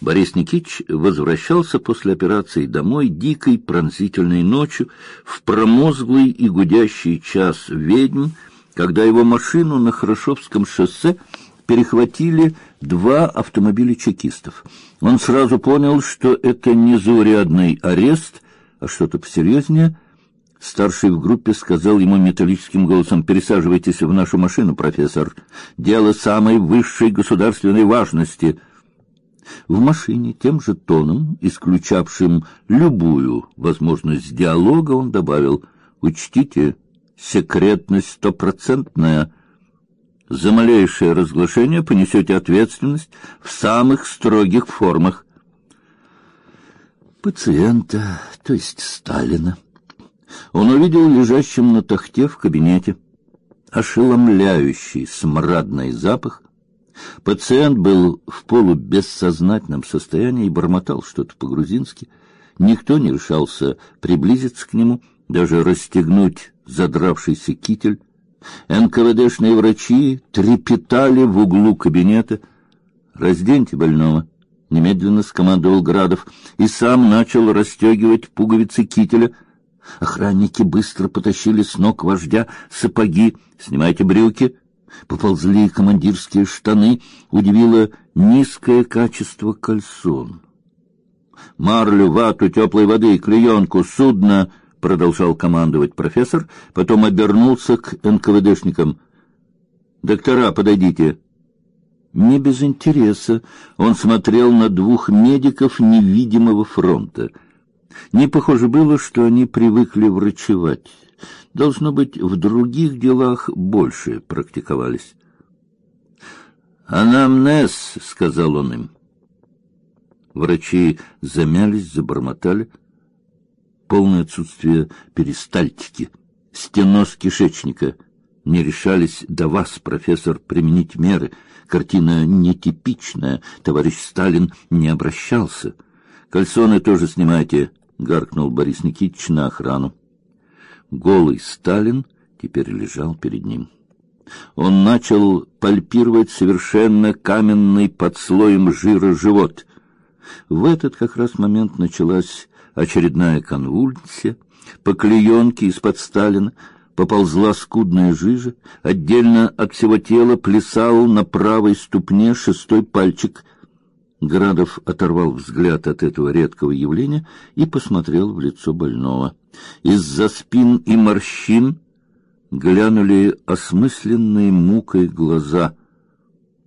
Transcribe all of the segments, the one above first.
Борис Никитич возвращался после операции домой дикой пронзительной ночью в промозглый и гудящий час ведьм, когда его машину на Хорошевском шоссе перехватили два автомобиля чекистов. Он сразу понял, что это не заурядный арест, а что-то посерьезнее. Старший в группе сказал ему металлическим голосом: "Пересаживайтесь в нашу машину, профессор. Дело самой высшей государственной важности". В машине тем же тоном, исключавшим любую возможность диалога, он добавил: "Учтите, секретность стопроцентная. За малейшее разглашение понесете ответственность в самых строгих формах". Пациента, то есть Сталина, он увидел лежащим на тахте в кабинете ошеломляющий смрадный запах Пациент был в полубессознательном состоянии и бормотал что-то по-грузински. Никто не решался приблизиться к нему, даже расстегнуть задравшийся китель. НКВДшные врачи трепетали в углу кабинета. «Разденьте больного», — немедленно скомандовал Градов и сам начал расстегивать пуговицы кителя. Охранники быстро потащили с ног вождя сапоги. «Снимайте брюки», Поползли командирские штаны, удивило низкое качество кальсон. Марлю, вату, теплой воды, клеенку, судно, продолжал командовать профессор, потом обернулся к НКВДшникам. Доктора, подойдите. Не без интереса он смотрел на двух медиков невидимого фронта. Не похоже было, что они привыкли врачевать. Должно быть, в других делах больше практиковались. «Анамнез», — сказал он им. Врачи замялись, забормотали. Полное отсутствие перистальтики, стеноз кишечника. Не решались до вас, профессор, применить меры. Картина нетипичная. Товарищ Сталин не обращался. Кальсоны тоже снимайте, — гаркнул Борис Никитич на охрану. Голый Сталин теперь лежал перед ним. Он начал пальпировать совершенно каменный под слоем жира живот. В этот как раз момент началась очередная конвульсия. По клеенке из-под Сталина поползла скудная жижа. Отдельно от всего тела плясал на правой ступне шестой пальчик. Градов оторвал взгляд от этого редкого явления и посмотрел в лицо больного. Из-за спин и морщин глянули осмысленные мукой глаза.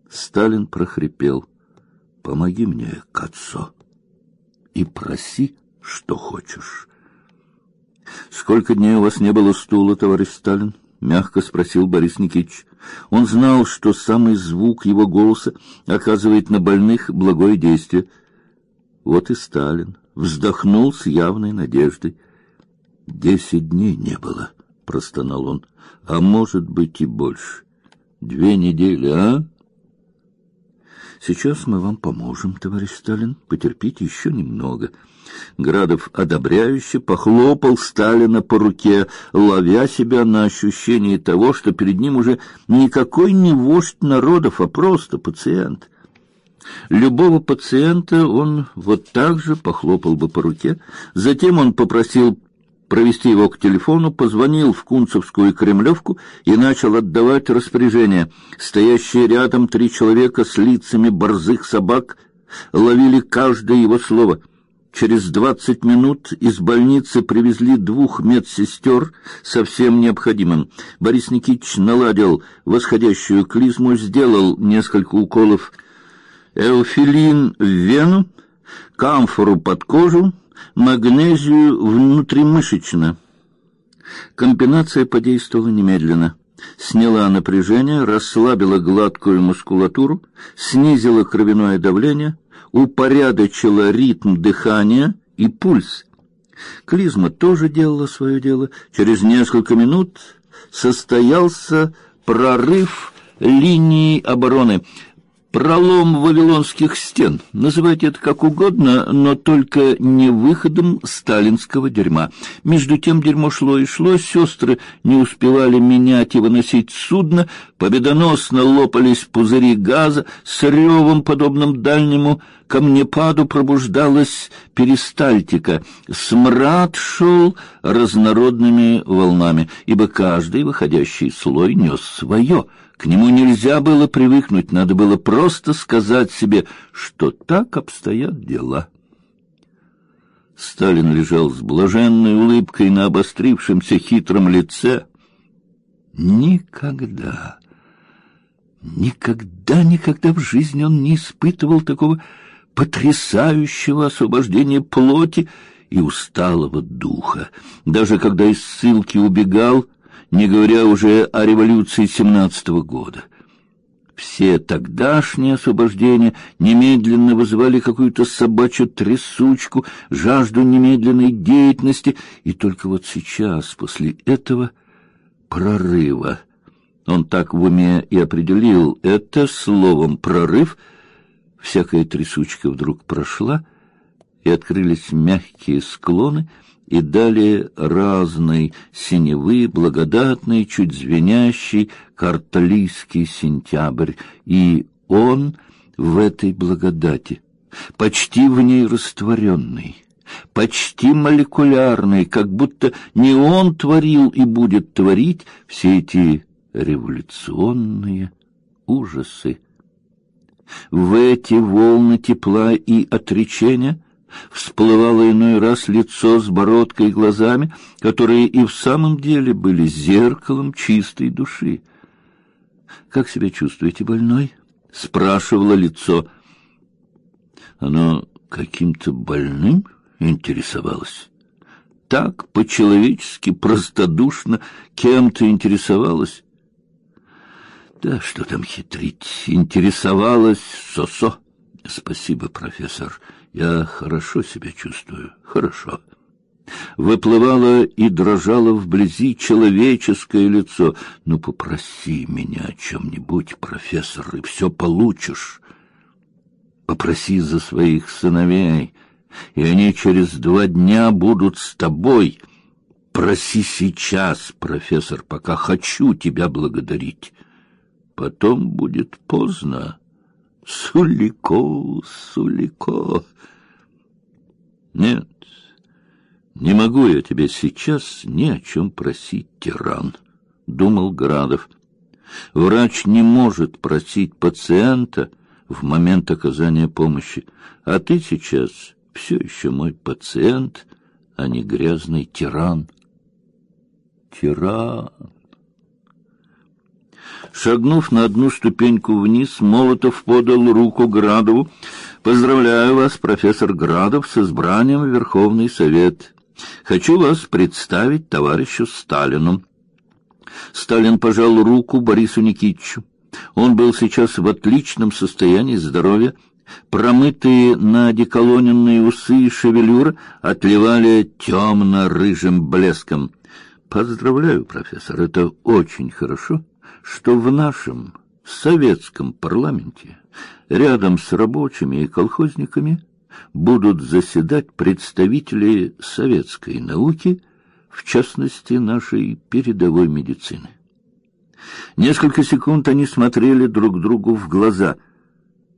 Сталин прохрипел: "Помоги мне, Кацо, и проси, что хочешь". Сколько дней у вас не было стула, товарищ Сталин? Мягко спросил Борис Никитич. Он знал, что самый звук его голоса оказывает на больных благое действие. Вот и Сталин вздохнул с явной надеждой. Десять дней не было, простонал он. А может быть и больше. Две недели, а? Сейчас мы вам поможем, товарищ Сталин. Потерпите еще немного. Градов одобряюще похлопал Сталина по руке, ловя себя на ощущении того, что перед ним уже никакой не вождь народов, а просто пациент. Любого пациента он вот так же похлопал бы по руке. Затем он попросил провести его к телефону, позвонил в Кунцевскую Кремлевку и начал отдавать распоряжения. Стоящие рядом три человека с лицами борзых собак ловили каждое его слово. Через двадцать минут из больницы привезли двух медсестер со всем необходимым. Борис Никитич наладил восходящую клизму, сделал несколько уколов эофилин в вену, камфору под кожу, магнезию внутримышечно. Комбинация подействовала немедленно. Сняла напряжение, расслабила гладкую мускулатуру, снизила кровяное давление, упорядочила ритм дыхания и пульс. Клизма тоже делала свое дело. Через несколько минут состоялся прорыв линии обороны. Пролом вавилонских стен. Называйте это как угодно, но только не выходом сталинского дерьма. Между тем дерьмо шло и шло, сестры не успевали менять и выносить судно, победоносно лопались пузыри газа, с ревом, подобным дальнему камнепаду, пробуждалась перистальтика. Смрад шел разнородными волнами, ибо каждый выходящий слой нес свое — к нему нельзя было привыкнуть, надо было просто сказать себе, что так обстоят дела. Сталин лежал с блаженной улыбкой на обострившемся хитром лице. Никогда, никогда, никогда в жизни он не испытывал такого потрясающего освобождения плоти и усталого духа. Даже когда из ссылки убегал, не говоря уже о революции семнадцатого года. Все тогдашние освобождения немедленно вызывали какую-то собачью трясучку, жажду немедленной деятельности, и только вот сейчас, после этого прорыва, он так в уме и определил это словом «прорыв», всякая трясучка вдруг прошла, и открылись мягкие склоны — и далее разный, синевый, благодатный, чуть звенящий, карталийский сентябрь, и он в этой благодати, почти в ней растворенный, почти молекулярный, как будто не он творил и будет творить все эти революционные ужасы. В эти волны тепла и отречения — Всплывало иной раз лицо с бородкой и глазами, которые и в самом деле были зеркалом чистой души. «Как себя чувствуете, больной?» — спрашивало лицо. Оно каким-то больным интересовалось. Так по-человечески простодушно кем-то интересовалось. Да что там хитрить, интересовалась Сосо. Спасибо, профессор. Я хорошо себя чувствую, хорошо. Выплывало и дрожало вблизи человеческое лицо. Ну, попроси меня о чем-нибудь, профессор, и все получишь. Попроси за своих сыновей, и они через два дня будут с тобой. Проси сейчас, профессор, пока хочу тебя благодарить. Потом будет поздно. Сулико, Сулико. Нет, не могу я тебя сейчас ни о чем просить, тиран, думал Градов. Врач не может просить пациента в момент оказания помощи, а ты сейчас все еще мой пациент, а не грязный тиран. Тиран. Шагнув на одну ступеньку вниз, Молотов подал руку Градову. «Поздравляю вас, профессор Градов, с избранием в Верховный Совет. Хочу вас представить товарищу Сталину». Сталин пожал руку Борису Никитичу. Он был сейчас в отличном состоянии здоровья. Промытые на деколоненные усы и шевелюра отливали темно-рыжим блеском. «Поздравляю, профессор, это очень хорошо» что в нашем советском парламенте рядом с рабочими и колхозниками будут заседать представители советской науки, в частности нашей передовой медицины. Несколько секунд они смотрели друг другу в глаза —